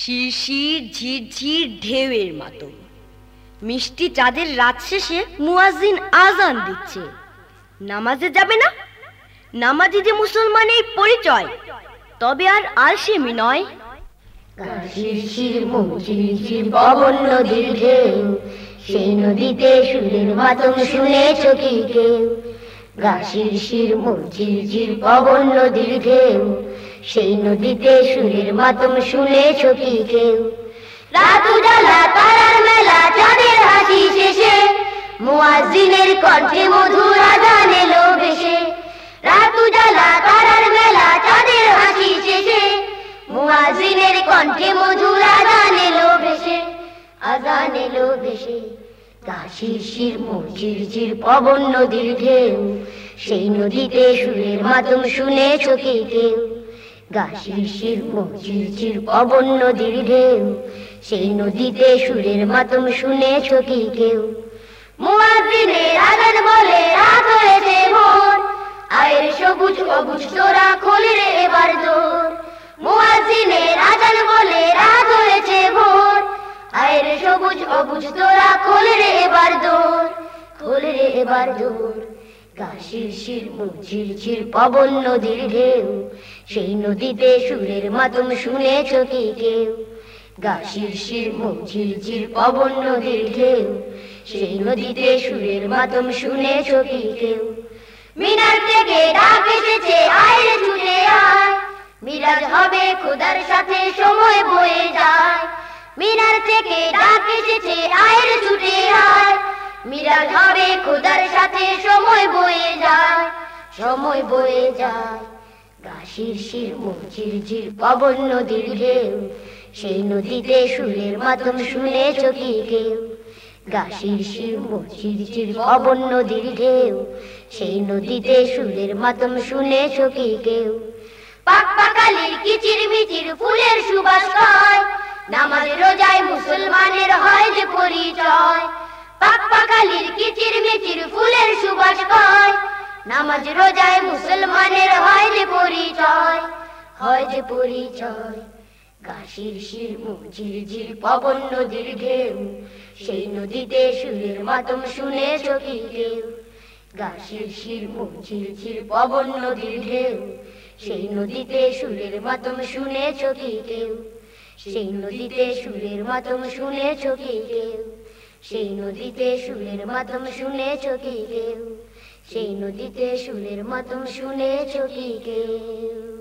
শিরশির ঝিরঝির ঢেউয়ের মতো। মিষ্টি চাঁদের রাত শেষে মুয়াজ্জিন আজান দিচ্ছে। নামাজে যাবে না? নামাজি যে মুসলমান এই পরিচয়, তবে আর আলসেমি নয়। শিরশির মুচির পবন নদীর ঢেউ, সেই নদীতে সুরের মাতম শুনেছ কি কেউ। গা শিরশির মুচির পবন নদীর ঢেউ, সেই নদীতে সুরের মাতম শুনেছ কি কেউ। রাত উজালা তারার মধুর আজান এলো ভেসে। রাত উজালা মেলা, চাঁদের হাসি শেষে মুয়াজিনের কণ্ঠে মধুর আজান এলো ভেসে আজান এলো ভেসে। কাশির শির মুচির চির পবন নদীর ঢেউ। সেই নদীতে সুরের মাতম শুনেছ কি কেউ। গাছির শির মুচির চির পবন নদীর ঢেউ। সেই নদীতে সুরের মাতম শুনেছ কি কেউ। ভোর। আয়ের সবুজ অবুজ তোরা খোলে রে এবার দোর। মুয়াজ্জিনের আজান বলে, রাত সবুজ অবুজ তোরা খোলে রে এবার দোর, খোলে রে এবার দোর। মুঝির ঝির পবন নদীর ঢেউ। সেই নদীতে সুরের মাতম শুনেছ কি কেউ? মুঝির ঝির পবন নদীর ঢেউ। সেই নদীতে সুরের মাতম শুনেছ কি কেউ? মিনার থেকে ডাক এসেছে, আয়ের ছুটে আয়। মিরাজ হবে খোদার সাথে, সময় মিনার থেকে ডাক এসেছে, আয়ের ছুটে আয়। মিরাজ হবে খোদার সাথে, সময় বয়ে যায়, সময় বয়ে যায়। পবন নদীর ঢেউ। সেই নদীতে সুরের মাতম শুনেছ কি কেউ। গাছির শির মুচির ঝির পবন নদীর ঢেউ। সেই নদীতে সুরের মাতম শুনেছ কি কেউ। পাক পাকালির কিচির মিচির গায় রোজায় মুসলমানের হয় যে পরিচয়। পাক পাকালির কিচির মিচির ফুলের সুবাস গায় নামাজ রোজায় মুসলমানের হয় যে পরিচয়। হয় যে পরিচয় গাছির শির মুচির ঝির পবন নদীর ঢেউ। সেই নদীতে সুরের মাতম শুনেছ কি কেউ গাছির শির মুচির ঝির পবন নদীর ঢেউ। সেই নদীতে সুরের মাতম শুনেছ কি কেউ সেই নদীতে সুরের মাধ্যম শুনেছ কি কেউ? সেই নদীতে সুরের মাধ্যম শুনেছ কি কেউ? সেই নদীতে সুরের মাধ্যম শুনেছ কি কেউ?